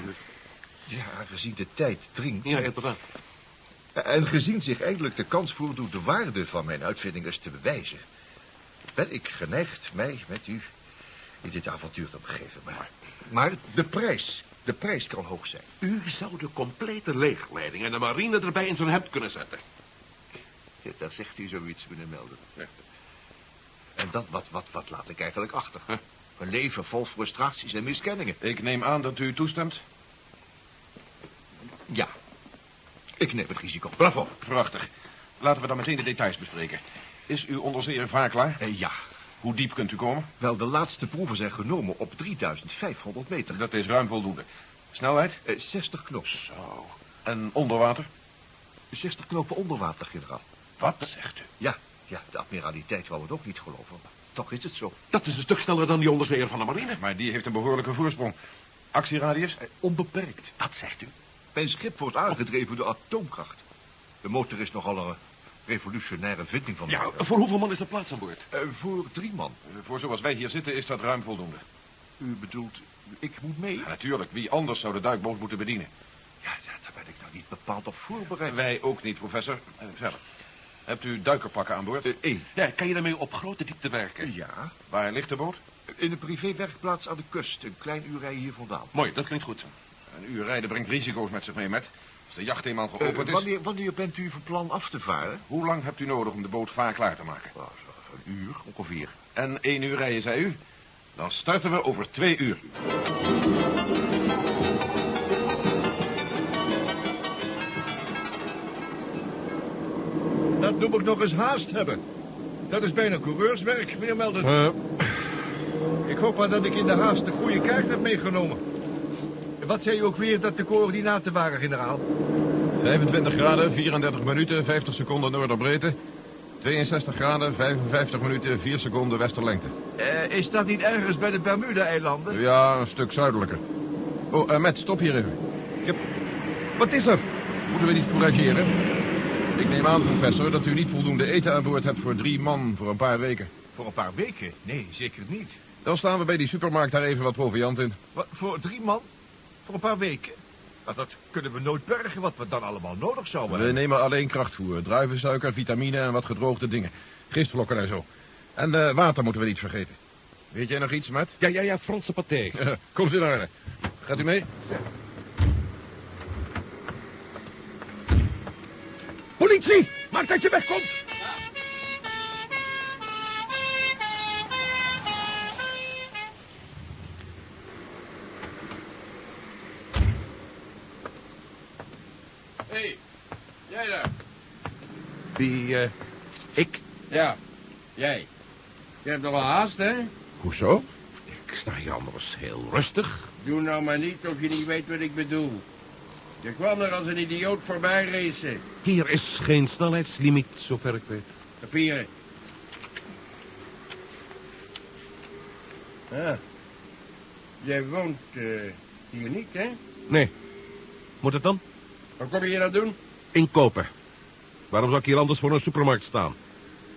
Ja, gezien de tijd dringt... Ja, inderdaad. En gezien zich eindelijk de kans voordoet de waarde van mijn uitvinding eens te bewijzen... ben ik geneigd mij met u in dit avontuur te begeven. Maar, maar de prijs, de prijs kan hoog zijn. U zou de complete leegleiding en de marine erbij in zo'n hemd kunnen zetten. Ja, daar zegt u zoiets, meneer Melden. En dat, wat, wat, wat laat ik eigenlijk achter? Een leven vol frustraties en miskenningen. Ik neem aan dat u toestemt. Ja, ik neem het risico. Bravo, prachtig. Laten we dan meteen de details bespreken. Is uw onderzeeër vaar klaar? Eh, ja, Hoe diep kunt u komen? wel, de laatste proeven zijn genomen op 3500 meter. Dat is ruim voldoende. Snelheid? Eh, 60 knopen. Zo. En onder water? 60 knopen onder water, generaal. Wat zegt u? Ja, ja, de admiraliteit wou het ook niet geloven. Maar toch is het zo. Dat is een stuk sneller dan die onderzeeër van de marine. Maar die heeft een behoorlijke voorsprong. Actieradius? Eh, onbeperkt. Wat zegt u? Mijn schip wordt aangedreven door atoomkracht. De motor is nogal een revolutionaire vinding van... Ja, de- voor hoeveel man is er plaats aan boord? Eh, voor drie man. Eh, Voor zoals wij hier zitten is dat ruim voldoende. U bedoelt, ik moet mee? Ja, natuurlijk. Wie anders zou de duikboot moeten bedienen? Ja, ja, daar ben ik nou niet bepaald op voorbereid. Wij ook niet, professor. Eh, verder. Hebt u duikerpakken aan boord? Één. Ja, kan je daarmee op grote diepte werken? Ja, Waar ligt de boot? in een privéwerkplaats aan de kust. Een klein uur rijden hier vandaan. Mooi, dat klinkt goed. Een uur rijden brengt risico's met zich mee, met. De jacht eenmaal Eh, geopend is... wanneer, wanneer bent u van plan af te varen? Hoe lang hebt u nodig om de boot vaar klaar te maken? Nou, zo een uur ongeveer. En één uur rijden, zei u? Dan starten we over twee uur. Dat noem ik nog eens haast hebben. Dat is bijna coureurswerk, meneer Melden. Eh, Ik hoop maar dat ik in de haast de goede kaart heb meegenomen. Wat zei u ook weer dat de coördinaten waren, generaal? 25 graden, 34 minuten, 50 seconden noorderbreedte. 62 graden, 55 minuten, 4 seconden westerlengte. Eh, is dat niet ergens bij de Bermuda-eilanden? Ja, een stuk zuidelijker. Oh, uh, Matt, stop hier even. Wat is er? Moeten we niet fourageren? Ik neem aan, professor, dat u niet voldoende eten aan boord hebt voor drie man voor een paar weken. Voor een paar weken? Nee, zeker niet. Dan staan we bij die supermarkt daar even wat proviant in. Wat, voor drie man? Voor een paar weken? Nou, dat kunnen we nooit bergen, wat we dan allemaal nodig zouden We hebben. nemen alleen krachtvoer, druivensuiker, vitamine en wat gedroogde dingen. Gistvlokken en zo. En eh, water moeten we niet vergeten. Weet jij nog iets, Matt? ja, ja, ja, Franse paté. [LAUGHS] Komt u naar. Gaat u mee? Politie! Maak dat je wegkomt! Hé, hey, jij daar? Wie, eh, ik? Ja, jij. Je hebt nog wel haast, hè? Hoezo? Ik sta hier anders heel rustig. Doe nou maar niet of je niet weet wat ik bedoel. Je kwam er als een idioot voorbij racen. Hier is geen snelheidslimiet, zover ik weet. Papieren. Ah. Jij woont eh, hier niet, hè? Nee. Moet het dan? Wat kom je hier nou doen? Inkopen. Waarom zou ik hier anders voor een supermarkt staan?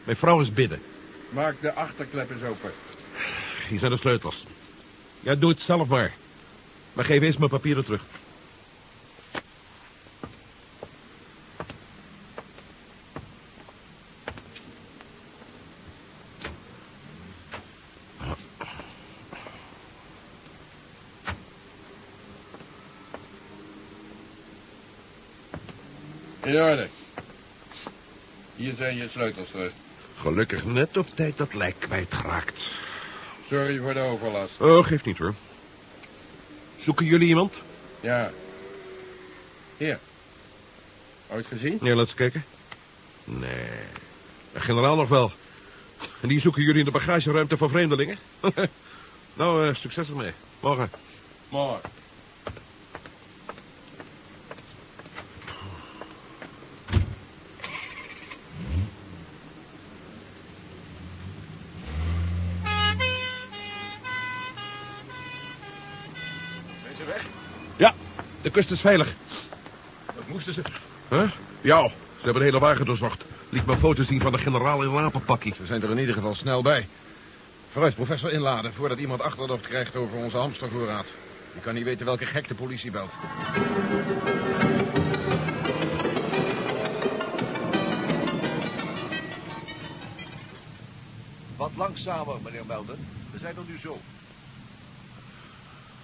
Mijn vrouw is bidden. Maak de achterklep eens open. Hier zijn de sleutels. Ja, doe het zelf maar. Maar geef eens mijn papieren terug. Sleutels terug. Gelukkig net op tijd dat lijk kwijtgeraakt. Sorry voor de overlast. Oh, geeft niet hoor. Zoeken jullie iemand? Ja. Hier. Ooit gezien? Ja, laat eens kijken. Nee, de generaal nog wel. En die zoeken jullie in de bagageruimte voor vreemdelingen? [LAUGHS] nou, eh, succes ermee. Morgen. Morgen. Zijn ze weg? Ja, de kust is veilig. Wat moesten ze? Huh? Ja, ze hebben de hele wagen doorzocht. Liet me foto's zien van de generaal in een wapenpakkie. Ze zijn er in ieder geval snel bij. Vooruit, professor, inladen, voordat iemand achterdocht krijgt over onze hamstervoorraad. Je kan niet weten welke gek de politie belt. Wat langzamer, meneer Melden. We zijn er nu zo.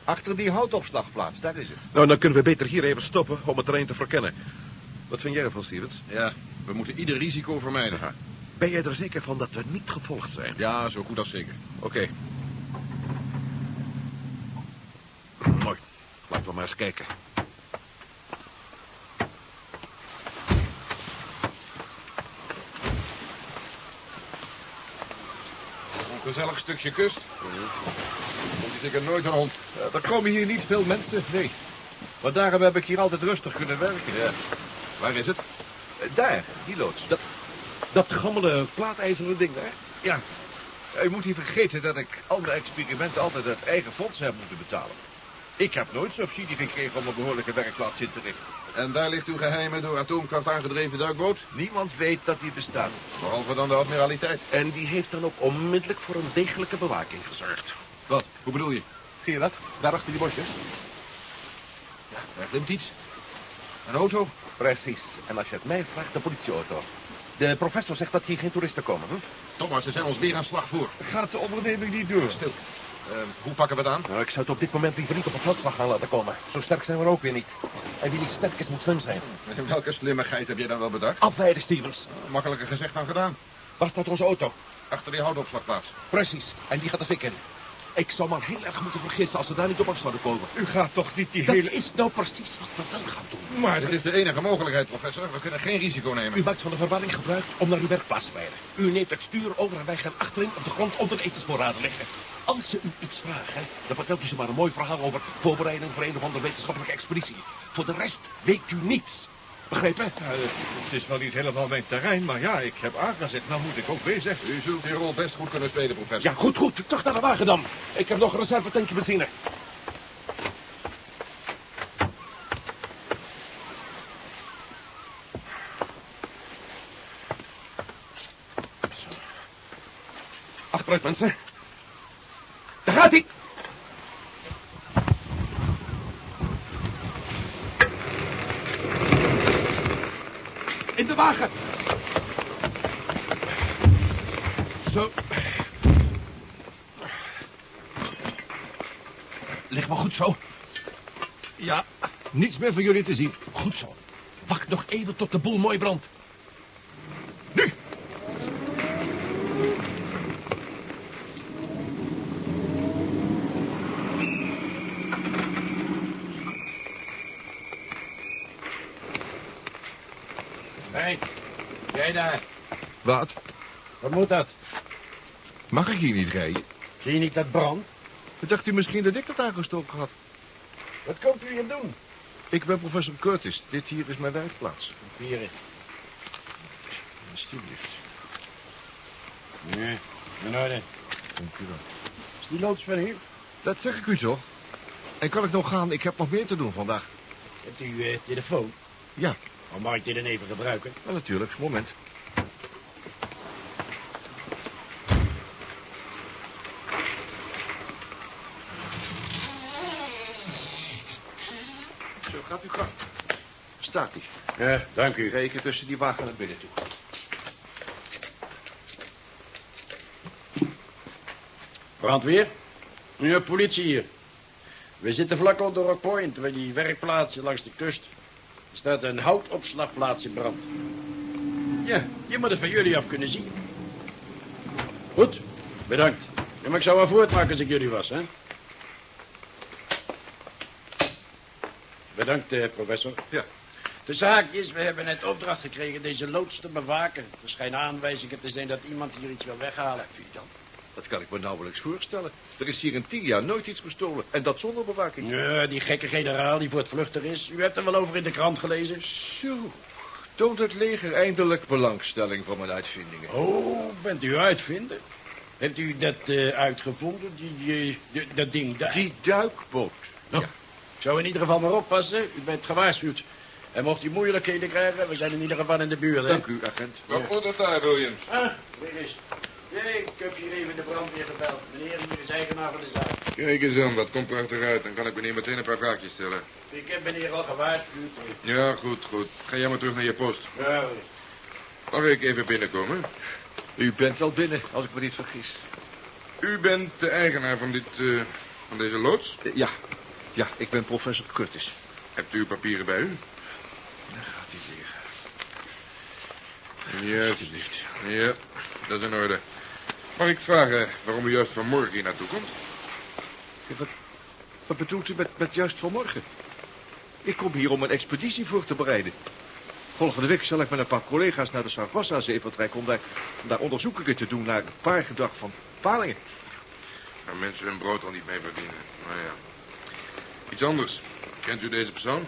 Achter die houtopslagplaats, daar is het. Nou, dan kunnen we beter hier even stoppen om het terrein te verkennen. Wat vind jij ervan, Stevens? Ja, we moeten ieder risico vermijden. Ben jij er zeker van dat we niet gevolgd zijn? Ja, zo goed als zeker. Oké. Mooi. Laten we maar eens kijken. Gezellig stukje kust. Komt hier zeker nooit een hond. er komen hier niet veel mensen, nee. Maar daarom heb ik hier altijd rustig kunnen werken. Ja. Waar is het? Eh, Daar, die loods. Dat, dat gammele plaatijzeren ding daar? Ja. U moet niet vergeten dat ik al mijn experimenten altijd uit eigen fondsen heb moeten betalen. Ik heb nooit subsidie gekregen om een behoorlijke werkplaats in te richten. En daar ligt uw geheime door atoomkracht aangedreven duikboot? Niemand weet dat die bestaat. Behalve dan de admiraliteit. En die heeft dan ook onmiddellijk voor een degelijke bewaking gezorgd. Wat? Hoe bedoel je? Zie je dat? Daar achter die bosjes. Ja, daar glimt iets. Een auto? Precies. En als je het mij vraagt, de politieauto. De professor zegt dat hier geen toeristen komen. Hm? Thomas, ze zijn ons weer aan slag voor. Gaat de onderneming niet door? Stil. Uh, hoe pakken we het aan? Nou, ik zou het op dit moment liever niet op een veldslag gaan laten komen. Zo sterk zijn we er ook weer niet. En wie niet sterk is, moet slim zijn. En welke slimmigheid heb jij dan wel bedacht? Afleiden, Stevens. Makkelijker gezegd dan gedaan. Waar staat onze auto? Achter die houtopslagplaats. Precies. En die gaat de fik in. Ik zou maar heel erg moeten vergissen als ze daar niet op af zouden komen. U gaat toch niet die dat hele... Dat is nou precies wat we wel gaan doen. Maar het is de enige mogelijkheid, professor. We kunnen geen risico nemen. U maakt van de verwarring gebruik om naar uw werkplaats te rijden. U neemt het stuur over en wij gaan achterin op de grond onder de etensvoorraden liggen. Als ze u iets vragen, dan vertelt u ze maar een mooi verhaal over voorbereiding voor een of andere wetenschappelijke expeditie. Voor de rest weet u niets. Begrepen? Ja, het is wel niet helemaal mijn terrein, maar ja, ik heb aangezet. Nou moet ik ook bezig. U zult die rol best goed kunnen spelen, professor. Ja, goed, goed. Terug naar de wagen dan. Ik heb nog een reservetankje benzine. Achteruit, mensen. Daar gaat hij. Wagen. Zo. Leg maar goed zo. Ja, niets meer van jullie te zien. Goed zo. Wacht nog even tot de boel mooi brandt. Jij daar. Wat? Wat moet dat? Mag ik hier niet rijden? Zie je niet dat brand? Dacht u misschien dat ik dat aangestoken had? Wat komt u hier doen? Ik ben professor Curtis. Dit hier is mijn werkplaats. Papieren. Alsjeblieft. Nee, in orde. Dank u wel. Is die loods van hier? Dat zeg ik u toch? En kan ik nog gaan? Ik heb nog meer te doen vandaag. Hebt u uh, telefoon? Ja. Dan mag ik die dan even gebruiken? Ja, natuurlijk. Moment. Zo, gaat u gang. Staat hij. Ja, dank u. Reken tussen die wagen naar binnen toe. Brandweer? Ja, politie hier. We zitten vlak onder Rock Point, bij die werkplaatsen langs de kust. Er staat een houtopslagplaats in brand. Ja, je moet het van jullie af kunnen zien. Goed, bedankt. Ja, maar ik zou wel voortmaken als ik jullie was, hè? Bedankt, eh, professor. Ja. De zaak is, we hebben net opdracht gekregen deze loods te bewaken. Er schijnen aanwijzingen te zijn dat iemand hier iets wil weghalen. Wie dan? Dat kan ik me nauwelijks voorstellen. Er is hier in tien jaar nooit iets gestolen. En dat zonder bewaking. Ja, die gekke generaal die voor het vluchten is. U hebt er wel over in de krant gelezen. Zo. Toont het leger eindelijk belangstelling voor mijn uitvindingen. Oh, bent u uitvinder? Heeft u dat eh, uitgevonden, die, die- dat ding daar? Die duikboot. Nou, Ik zou in ieder geval maar oppassen. U bent gewaarschuwd. En mocht u moeilijkheden krijgen, we zijn in ieder geval in de buurt, hè? Dank u, agent. Wat moet het daar, Williams? Ah, weer eens. Nee, ik heb hier even de brandweer gebeld. Meneer, hier is eigenaar van de zaak. Kijk eens aan, dat komt prachtig uit. Dan kan ik meneer meteen een paar vraagjes stellen. Ik heb meneer al gewaarschuwd. Ja, goed, goed. Ga jij maar terug naar je post. Ja, Mag ik even binnenkomen? U bent wel binnen, als ik me niet vergis. U bent de eigenaar van, dit, eh, van deze loods? Eh, Ja. Ja, ik ben professor Curtis. Hebt u uw papieren bij u? Daar gaat hij weer. Juist. Ja, dat is in orde. Mag ik vragen waarom u juist vanmorgen hier naartoe komt? Wat, wat bedoelt u met, met juist vanmorgen? Ik kom hier om een expeditie voor te bereiden. Volgende week zal ik met een paar collega's naar de Sargassozee vertrekken... om daar, om daar onderzoekingen te doen naar een paar gedrag van palingen. Waar mensen hun brood al niet mee verdienen. Nou ja. Iets anders. Kent u deze persoon?